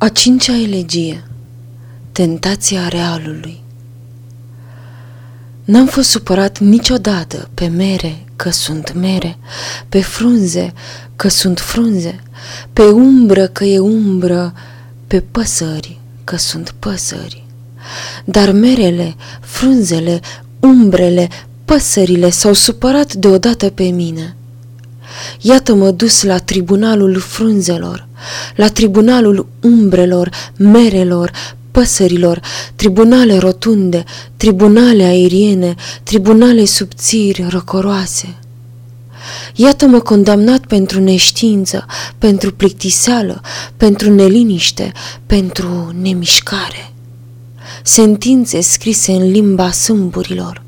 A cincea elegie Tentația realului N-am fost supărat niciodată pe mere că sunt mere, pe frunze că sunt frunze, pe umbră că e umbră, pe păsări că sunt păsări. Dar merele, frunzele, umbrele, păsările s-au supărat deodată pe mine. Iată-mă dus la tribunalul frunzelor, la tribunalul umbrelor, merelor, păsărilor, tribunale rotunde, tribunale aeriene, tribunale subțiri, răcoroase. Iată-mă condamnat pentru neștiință, pentru plictiseală, pentru neliniște, pentru nemișcare. Sentințe scrise în limba sâmburilor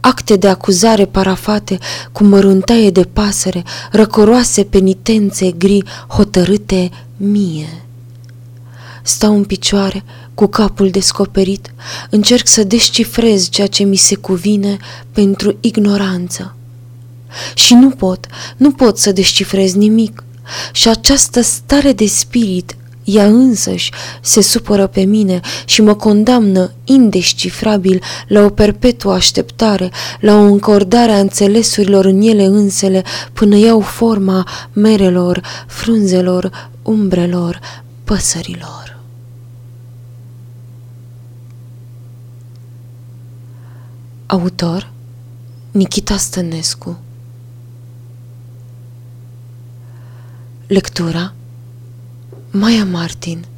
acte de acuzare parafate cu măruntaie de pasăre, răcoroase penitențe gri hotărâte mie. Stau în picioare, cu capul descoperit, încerc să descifrez ceea ce mi se cuvine pentru ignoranță. Și nu pot, nu pot să descifrez nimic. Și această stare de spirit ea însăși se supără pe mine și mă condamnă indescifrabil la o perpetuă așteptare, la o încordare a înțelesurilor în ele însele, până iau forma merelor, frunzelor, umbrelor, păsărilor. Autor Nikita Stănescu Lectura Maya Martin